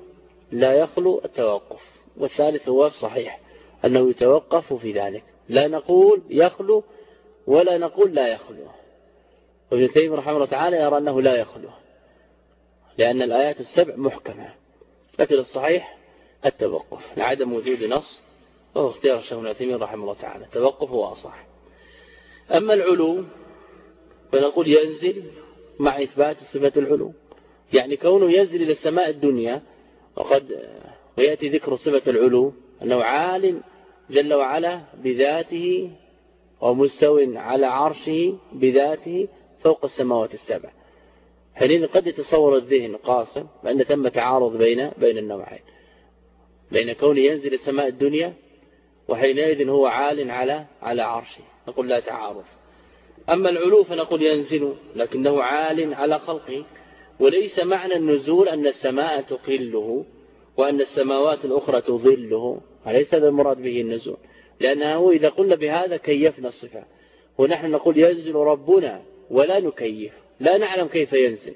لا يخلو التوقف. والثالث هو الصحيح أنه يتوقف في ذلك. لا نقول يخلو ولا نقول لا يخلو. وابن تيمية رحمه الله تعالى يرى أنه لا يخلو لأن الآيات السبع محكمة. لكن الصحيح التوقف لعدم وجود نص. وهو اختيار الشيخ ابن رحمه الله تعالى. التوقف هو أصح. أما العلو فنقول ينزل مع إثبات صفة العلو يعني كونه ينزل إلى السماء الدنيا وقد ويأتي ذكر صفة العلو أنه عالم جل وعلا بذاته ومستو على عرشه بذاته فوق السماوات السبع. حينئذ قد يتصور الذهن قاصر بأن تم تعارض بين بين النوعين. بين كونه ينزل السماء الدنيا وحينئذ هو عال على على عرشه. نقول لا تعارض أما العلو فنقول ينزل لكنه عال على خلقه وليس معنى النزول أن السماء تقله وأن السماوات الأخرى تظله. وليس هذا المراد به النزول؟ لأنه إذا قلنا بهذا كيفنا الصفات ونحن نقول ينزل ربنا ولا نكيف. لا نعلم كيف ينزل.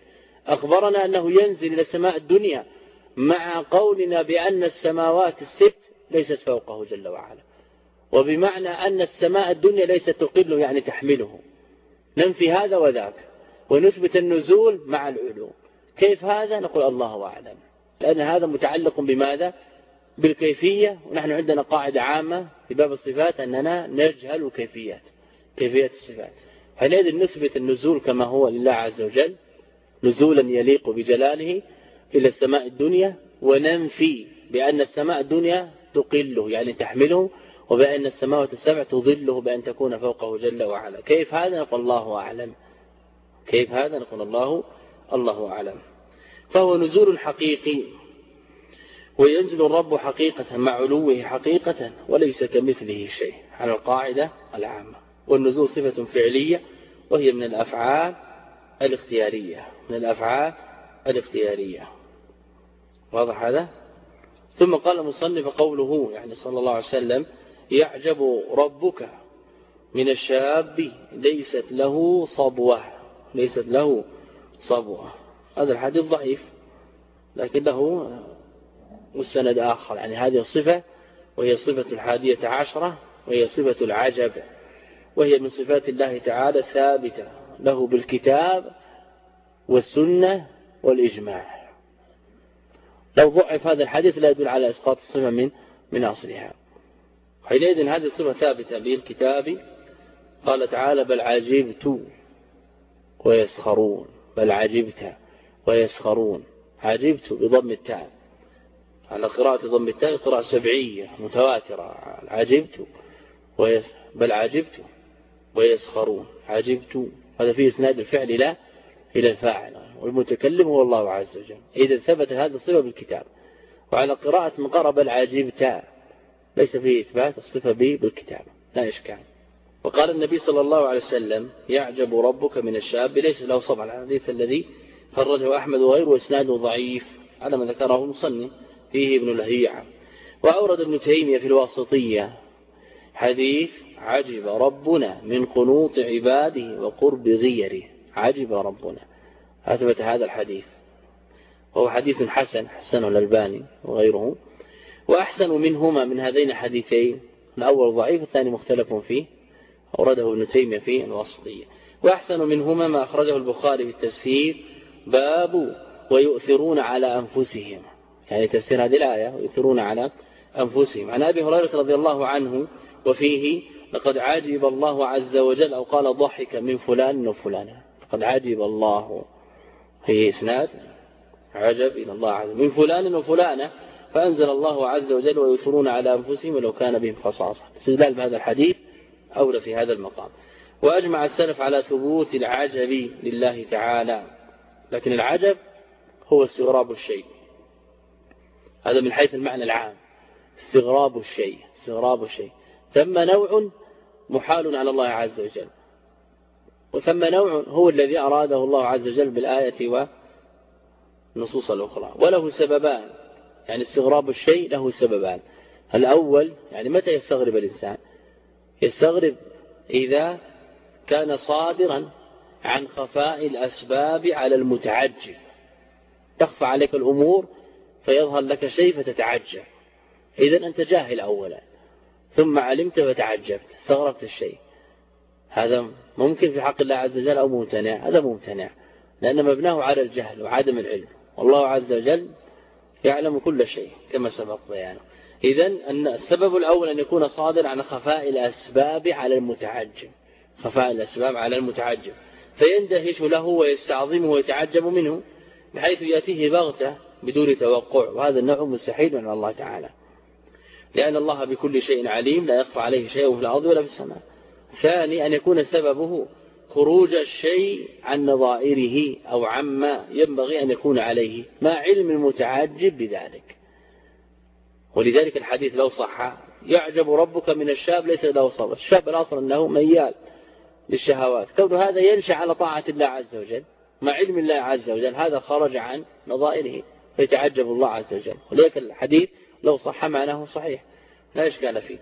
أخبرنا أنه ينزل إلى السماء الدنيا مع قولنا بأن السماوات الست ليست فوقه جل وعلا. وبمعنى أن السماء الدنيا ليست تقل يعني تحمله. ننفي هذا وذاك ونثبت النزول مع العلو. كيف هذا؟ نقول الله أعلم. لأن هذا متعلق بماذا؟ بالكيفية. ونحن عندنا قاعدة عامة في باب الصفات أننا نجهل الكيفيات كيفية الصفات. حينئذ نثبت النزول كما هو لله عز وجل نزولا يليق بجلاله إلى السماء الدنيا وننفي بأن السماء الدنيا تقله يعني تحمله. وبأن السماوات السبع تظله بأن تكون فوقه جل وعلا. كيف هذا؟ نقول الله أعلم. كيف هذا؟ نقول الله الله أعلم. فهو نزول حقيقي وينزل الرب حقيقة مع علوه حقيقة وليس كمثله شيء على القاعدة العامة. والنزول صفة فعلية وهي من الأفعال الاختيارية. من الأفعال الاختيارية. واضح هذا؟ ثم قال المصنف قوله يعني صلى الله عليه وسلم يعجب ربك من الشاب ليست له صبوة ليست له صبوة. هذا الحديث ضعيف لكن له مستند آخر. يعني هذه الصفة وهي صفة الحادية عشرة وهي صفة العجب وهي من صفات الله تعالى ثابتة له بالكتاب والسنة والإجماع. لو ضعف هذا الحديث لا يدل على إسقاط الصفة من من أصلها. حينئذ هذه الصفة ثابتة بالكتاب. قال تعالى بل عجبت ويسخرون بل عجبت ويسخرون. عجبت بضم التاء. على قراءة ضم التاء قراءة سبعية متواترة. عجبت ويس بل عجبت ويسخرون. عجبت. هذا فيه إسناد الفعل إلى إلى الفاعل. والمتكلم هو الله عز وجل. إذا ثبت هذا الصفة بالكتاب. وعلى قراءة من قرأ بل عجبت ليس فيه إثبات الصفة به بالكتاب لا إشكال. وقال النبي صلى الله عليه وسلم يعجب ربك من الشاب ليس له صبع الحديث الذي فرده أحمد وغيره وإسناده ضعيف على ما ذكره المصنف فيه ابن لهيعة. وأورد ابن تيمية في الواسطية حديث عجب ربنا من قنوط عباده وقرب غيره. عجب ربنا. أثبت هذا الحديث. وهو حديث حسن حسنه الألباني وغيره. وأحسن منهما من هذين الحديثين الأول ضعيف الثاني مختلف فيه أورده ابن تيمية في الواسطية وأحسن منهما ما أخرجه البخاري في التفسير باب ويؤثرون على أنفسهم. يعني تفسير هذه الآية ويؤثرون على أنفسهم. عن أبي هريرة رضي الله عنه وفيه لقد عجب الله عز وجل أو قال ضحك من فلان وفلان لقد عجب الله. هي إسناد عجب إلى الله عز وجل. من فلان وفلانة فأنزل الله عز وجل ويثرون على أنفسهم ولو كان بهم خصاصة. استدلال بهذا الحديث أولى في هذا المقام. وأجمع السلف على ثبوت العجب لله تعالى. لكن العجب هو استغراب الشيء. هذا من حيث المعنى العام. استغراب الشيء. استغراب الشيء. ثم نوع محال على الله عز وجل. وثم نوع هو الذي أراده الله عز وجل بالآية والنصوص الأخرى. وله سببان. يعني استغراب الشيء له سببان. الأول يعني متى يستغرب الإنسان؟ يستغرب إذا كان صادرا عن خفاء الأسباب على المتعجب تخفى عليك الأمور فيظهر لك شيء فتتعجب إذا أنت جاهل أولا. ثم علمت فتعجبت استغربت الشيء. هذا ممكن في حق الله عز وجل أو ممتنع؟ هذا ممتنع. لأن مبناه على الجهل وعدم العلم. والله عز وجل يعلم كل شيء كما سبق بيانه. إذا أن السبب الأول أن يكون صادر عن خفاء الأسباب على المتعجب. خفاء الأسباب على المتعجب. فيندهش له ويستعظمه ويتعجب منه بحيث يأتيه بغتة بدون توقع. وهذا النوع مستحيل من الله تعالى. لأن الله بكل شيء عليم لا يخفى عليه شيء في الأرض ولا في السماء. ثاني أن يكون سببه خروج الشيء عن نظائره أو عما ينبغي أن يكون عليه مع علم المتعجب بذلك. ولذلك الحديث لو صح يعجب ربك من الشاب ليس له صبر. الشاب الأصل أنه ميال للشهوات. كون هذا ينشأ على طاعة الله عز وجل مع علم الله عز وجل هذا خرج عن نظائره فيتعجب الله عز وجل. ولذلك الحديث لو صح معناه صحيح. لا إشكال فيه.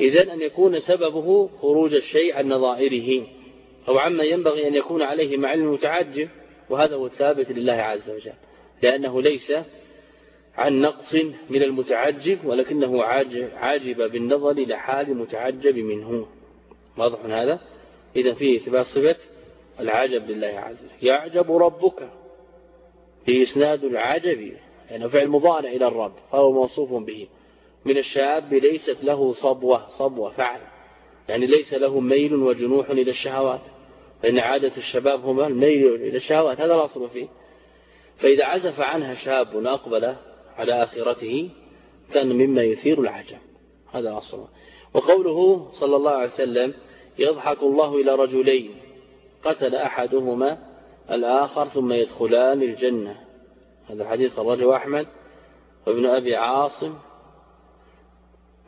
إذن أن يكون سببه خروج الشيء عن نظائره. أو عما ينبغي أن يكون عليه مع علم المتعجب وهذا هو الثابت لله عز وجل. لأنه ليس عن نقص من المتعجب ولكنه عاجب بالنظر لحال متعجب منه. واضح هذا؟ إذا فيه إثبات صفة العجب لله عز وجل. يعجب ربك في إسناد العجب يعني فعل مضارع إلى الرب فهو موصوف به. من الشاب ليست له صبوة صبوة فعل. يعني ليس له ميل وجنوح إلى الشهوات. فإن عادة الشباب هما الميل إلى الشهوات هذا الأصل فيه. فإذا عزف عنها شاب أقبل على آخرته كان مما يثير العجب. هذا أصلا وقوله صلى الله عليه وسلم يضحك الله إلى رجلين قتل أحدهما الآخر ثم يدخلان الجنة. هذا الحديث الرجل أحمد وابن أبي عاصم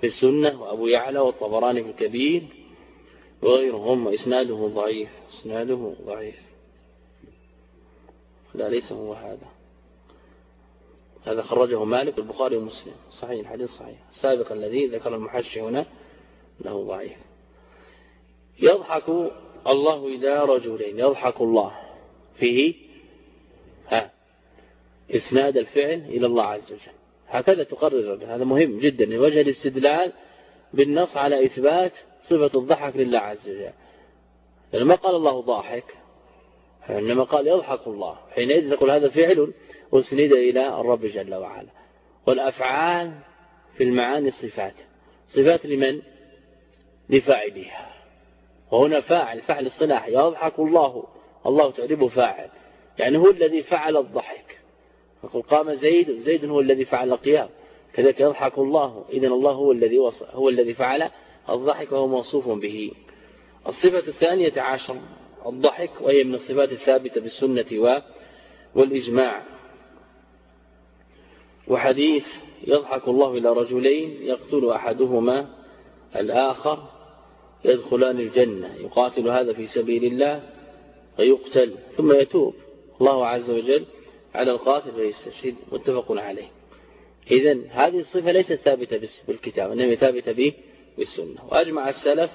في السنة وأبو يعلى والطبراني في الكبير وغيرهم إسناده ضعيف إسناده ضعيف. لا ليس هو هذا. هذا خرجه مالك البخاري ومسلم. صحيح الحديث صحيح. السابق الذي ذكر المحشي هنا له ضعيف. يضحك الله إلى رجلين. يضحك الله فيه ها إسناد الفعل إلى الله عز وجل. هكذا تقرر. هذا مهم جدا. وجه الاستدلال بالنص على إثبات صفة الضحك لله عز وجل. لما قال الله ضاحك إنما قال يضحك الله. حينئذ نقول هذا فعل أسند إلى الرب جل وعلا. والأفعال في المعاني صفات. صفات لمن؟ لفاعلها وهنا فاعل فعل الصلاح. يضحك الله. الله تعربه فاعل. يعني هو الذي فعل الضحك. نقول قام زيد زيد هو الذي فعل القيام. كذلك يضحك الله. إذن الله هو الذي هو الذي فعل الضحك وهو موصوف به. الصفة الثانية عشر الضحك وهي من الصفات الثابتة بالسنة والإجماع. وحديث يضحك الله إلى رجلين يقتل أحدهما الآخر يدخلان الجنة. يقاتل هذا في سبيل الله فيقتل ثم يتوب. الله عز وجل على القاتل فيستشهد متفق عليه. إذا هذه الصفة ليست ثابتة بالكتاب إنما ثابتة به بالسنة. وأجمع السلف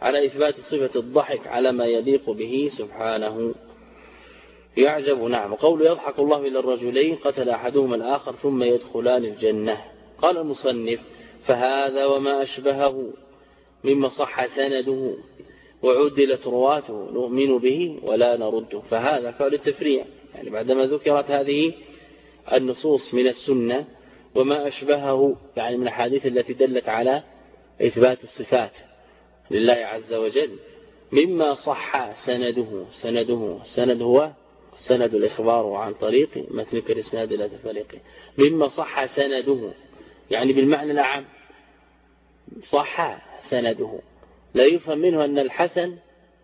على إثبات صفة الضحك على ما يليق به سبحانه. يعجب نعم. قول يضحك الله إلى الرجلين قتل أحدهما الآخر ثم يدخلان الجنة. قال المصنف فهذا وما أشبهه مما صح سنده وعدلت رواته نؤمن به ولا نرده. فهذا فعل التفريع. يعني بعدما ذكرت هذه النصوص من السنة وما أشبهه يعني من الحديث التي دلت على إثبات الصفات لله عز وجل مما صح سنده سنده سند هو سند الإخبار عن طريق متنك الإسناد إلى تفريقه مما صح سنده يعني بالمعنى الأعم صح سنده لا يفهم منه أن الحسن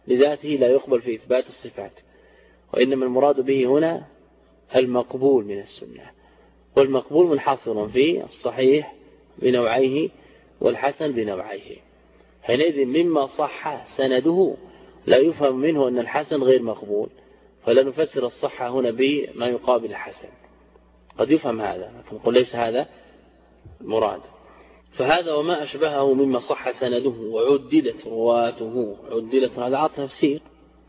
لذاته لا يقبل في إثبات الصفات. وإنما المراد به هنا المقبول من السنة. والمقبول منحصر في الصحيح بنوعيه والحسن بنوعيه. حينئذ مما صح سنده لا يفهم منه أن الحسن غير مقبول فلا نفسر الصحة هنا بما يقابل الحسن. قد يفهم هذا لكن نقول ليس هذا المراد فهذا وما أشبهه مما صح سنده وعدلت رواته. عدلت هذا عطف تفسير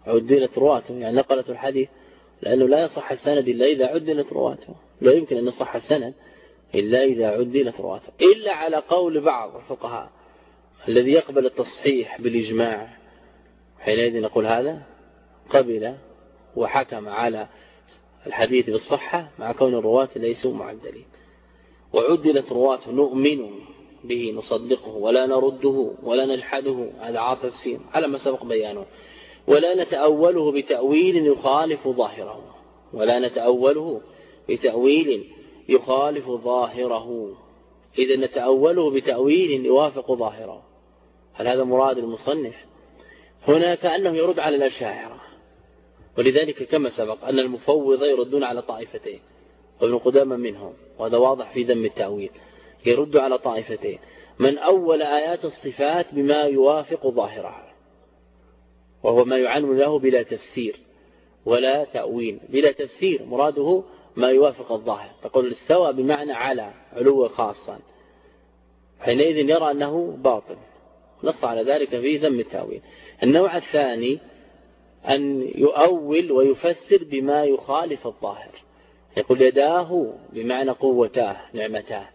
عدلت رواته يعني نقلت الحديث لأنه لا يصح السند إلا إذا عدلت رواته. لا يمكن أن يصح السند إلا إذا عدلت رواته. إلا على قول بعض الفقهاء الذي يقبل التصحيح بالإجماع حينئذ نقول هذا قبل وحكم على الحديث بالصحة مع كون الرواة ليسوا معدلين. وعدلت رواته نؤمن به نصدقه ولا نرده ولا نجحده هذا عاطف السين على ما سبق بيانه. ولا نتأوله بتأويل يخالف ظاهره. ولا نتأوله بتأويل يخالف ظاهره. إذا نتأوله بتأويل يوافق ظاهره. هل هذا مراد المصنف؟ هنا كأنه يرد على الأشاعرة. ولذلك كما سبق أن المفوض يردون على طائفتين. وابن قدامى منهم. وهذا واضح في ذم التأويل. يرد على طائفتين. من أول آيات الصفات بما يوافق ظاهرها وهو ما يعلم له بلا تفسير ولا تأويل. بلا تفسير مراده ما يوافق الظاهر. تقول استوى بمعنى على علو خاصا. حينئذ يرى أنه باطل. نص على ذلك في ذم التأويل. النوع الثاني أن يؤول ويفسر بما يخالف الظاهر. يقول يداه بمعنى قوتاه نعمتاه.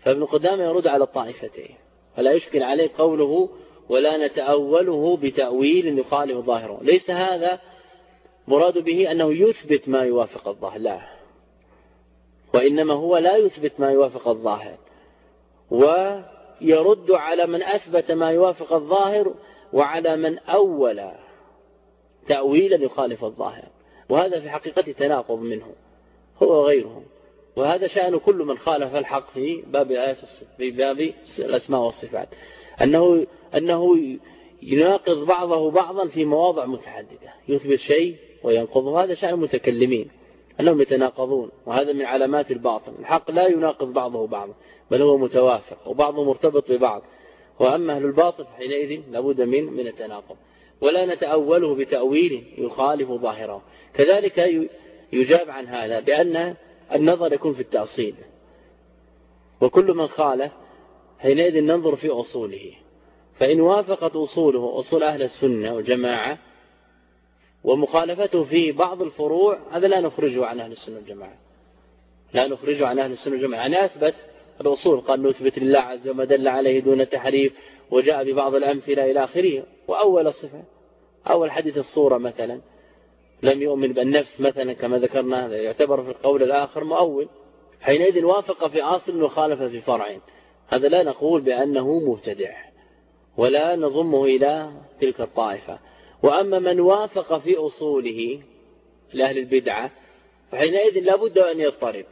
فابن قدامة يرد على الطائفتين فلا يشكل عليه قوله ولا نتأوله بتأويل يخالف ظاهره. ليس هذا مراد به أنه يثبت ما يوافق الظاهر لا. وإنما هو لا يثبت ما يوافق الظاهر. ويرد على من أثبت ما يوافق الظاهر وعلى من أول تأويلا يخالف الظاهر. وهذا في حقيقة تناقض منه هو وغيره وهذا شأن كل من خالف الحق في باب في باب الأسماء والصفات. أنه أنه يناقض بعضه بعضا في مواضع متعددة. يثبت شيء وينقضه. هذا شأن المتكلمين أنهم يتناقضون وهذا من علامات الباطل الحق لا يناقض بعضه بعضا بل هو متوافق وبعضه مرتبط ببعض. وأما أهل الباطل حينئذ لابد من من التناقض. ولا نتأوله بتأويل يخالف ظاهره. كذلك يجاب عن هذا بأن النظر يكون في التأصيل. وكل من خالف حينئذ ننظر في أصوله. فإن وافقت أصوله أصول أهل السنة والجماعة ومخالفته في بعض الفروع هذا لا نخرجه عن أهل السنة والجماعة. لا نخرجه عن أهل السنة والجماعة. يعني أثبت الأصول قال نثبت لله عز وجل دل عليه دون تحريف وجاء ببعض الأمثلة إلى آخره. وأول الصفة أول حديث الصورة مثلا لم يؤمن بالنفس مثلا كما ذكرنا هذا يعتبر في القول الآخر مؤول. حينئذ وافق في أصل وخالف في فرع هذا لا نقول بأنه مبتدع ولا نضمه إلى تلك الطائفة. وأما من وافق في أصوله لأهل البدعة فحينئذ لابد أن يضطرب.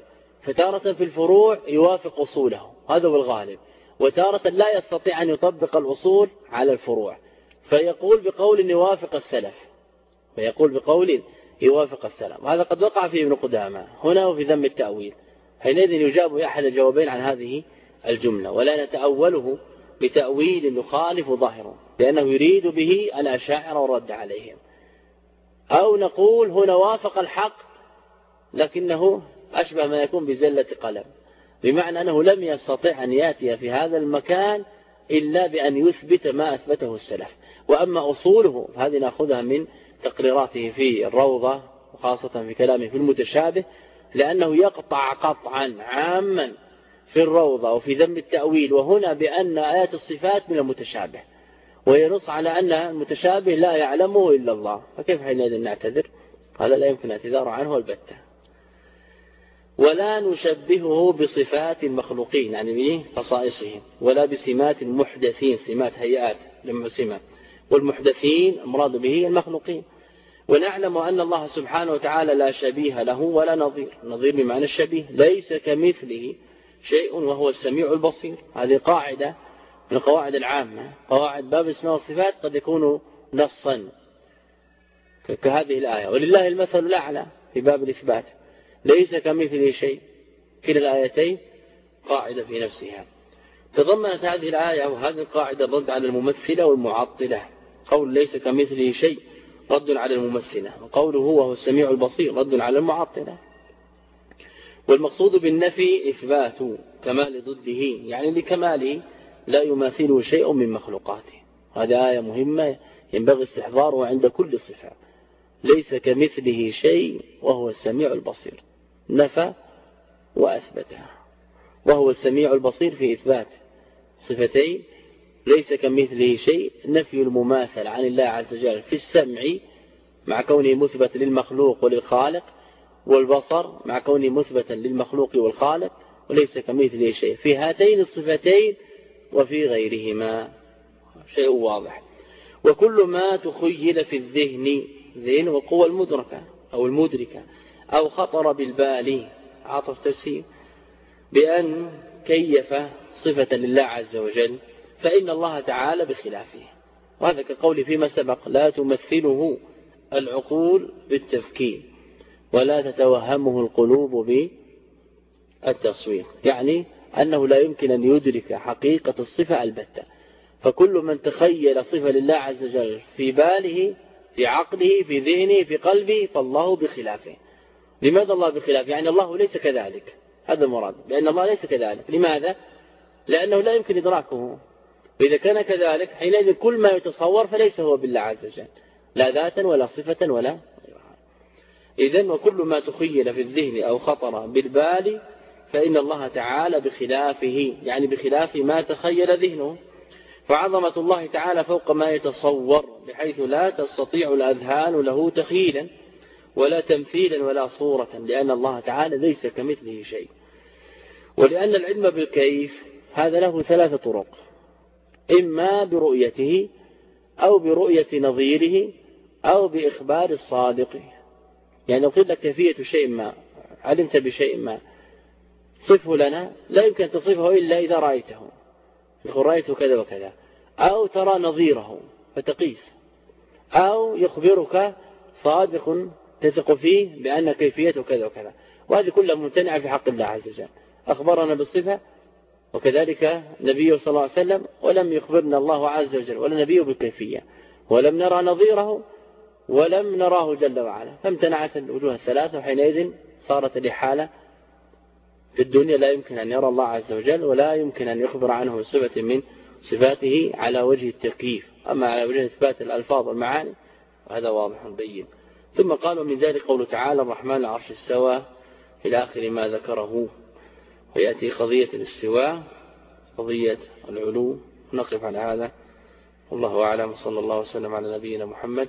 فتارة في الفروع يوافق أصوله هذا هو الغالب. وتارة لا يستطيع أن يطبق الأصول على الفروع. فيقول بقول يوافق السلف فيقول بقول يوافق السلف. وهذا قد وقع في ابن قدامة هنا وفي ذم التأويل. حينئذ يجاب أحد الجوابين عن هذه الجملة ولا نتأوله بتأويل يخالف ظاهره لأنه يريد به الأشاعر والرد عليهم. أو نقول هنا وافق الحق لكنه أشبه ما يكون بزلة قلم. بمعنى أنه لم يستطع أن يأتي في هذا المكان إلا بأن يثبت ما أثبته السلف. وأما أصوله فهذه نأخذها من تقريراته في الروضة وخاصة في كلامه في المتشابه لأنه يقطع قطعا عاما في الروضة وفي ذم التأويل وهنا بأن آيات الصفات من المتشابه وينص على أن المتشابه لا يعلمه إلا الله. فكيف حينئذ نعتذر؟ هذا لا يمكن اعتذار عنه البتة ولا نشبهه بصفات المخلوقين يعني بخصائصهم ولا بسمات المحدثين سمات هيئات لما سمة. والمحدثين المراد به المخلوقين. ونعلم أن الله سبحانه وتعالى لا شبيه له ولا نظير. نظير بمعنى الشبيه ليس كمثله. شيء وهو السميع البصير. هذه قاعدة من القواعد العامة. قواعد باب اسماء والصفات قد يكون نصا كهذه الآية. ولله المثل الأعلى في باب الإثبات. ليس كمثله شيء. كلا الآيتين قاعدة في نفسها. تضمنت هذه الآية وهذه القاعدة الرد على الممثلة والمعطلة. قول ليس كمثله شيء رد على الممثلة. وقوله هو السميع البصير رد على المعطلة. والمقصود بالنفي إثبات كمال ضده يعني لكماله لا يماثله شيء من مخلوقاته. هذه آية مهمة ينبغي استحضاره عند كل صفة. ليس كمثله شيء وهو السميع البصير. نفى وأثبتها. وهو السميع البصير في إثبات صفتين. ليس كمثله شيء نفي المماثل عن الله عز وجل في السمع مع كونه مثبت للمخلوق وللخالق. والبصر مع كونه مثبتا للمخلوق والخالق وليس كمثله شيء. في هاتين الصفتين وفي غيرهما. شيء واضح. وكل ما تخيل في الذهن ذهن وقوى المدركة أو المدركة أو خطر بالبال. عطف تفسير بأن كيف صفة لله عز وجل فإن الله تعالى بخلافه. وهذا كقول فيما سبق لا تمثله العقول بالتفكير. ولا تتوهمه القلوب بالتصوير. يعني أنه لا يمكن أن يدرك حقيقة الصفة البتة. فكل من تخيل صفة لله عز وجل في باله في عقله في ذهنه في قلبه فالله بخلافه. لماذا الله بخلافه؟ يعني الله ليس كذلك. هذا المراد. لأن الله ليس كذلك. لماذا؟ لأنه لا يمكن إدراكه. وإذا كان كذلك حينئذ كل ما يتصور فليس هو بالله عز وجل. لا ذاتا ولا صفة ولا إذا وكل ما تخيل في الذهن أو خطر بالبال فإن الله تعالى بخلافه يعني بخلاف ما تخيل ذهنه. فعظمة الله تعالى فوق ما يتصور بحيث لا تستطيع الأذهان له تخيلا ولا تمثيلا ولا صورة لأن الله تعالى ليس كمثله شيء. ولأن العلم بالكيف هذا له ثلاث طرق. إما برؤيته أو برؤية نظيره أو بإخبار الصادق. يعني لو قلت لك كيفية شيء ما علمت بشيء ما صفه لنا لا يمكن تصفه إلا إذا رأيته. يقول رأيته كذا وكذا. أو ترى نظيره فتقيس. أو يخبرك صادق تثق فيه بأن كيفيته كذا وكذا. وهذه كلها ممتنعة في حق الله عز وجل. أخبرنا بالصفة وكذلك نبيه صلى الله عليه وسلم ولم يخبرنا الله عز وجل ولا نبيه بالكيفية. ولم نرى نظيره ولم نراه جل وعلا. فامتنعت الوجوه الثلاثة وحينئذ صارت الإحالة في الدنيا لا يمكن أن يرى الله عز وجل ولا يمكن أن يخبر عنه بصفة من صفاته على وجه التكييف. أما على وجه إثبات الألفاظ والمعاني هذا واضح بين. ثم قالوا من ذلك قول تعالى الرحمن العرش السوى إلى آخر ما ذكره. ويأتي قضية الاستواء قضية العلو. نقف على هذا. والله أعلم. صلى الله وسلم على نبينا محمد.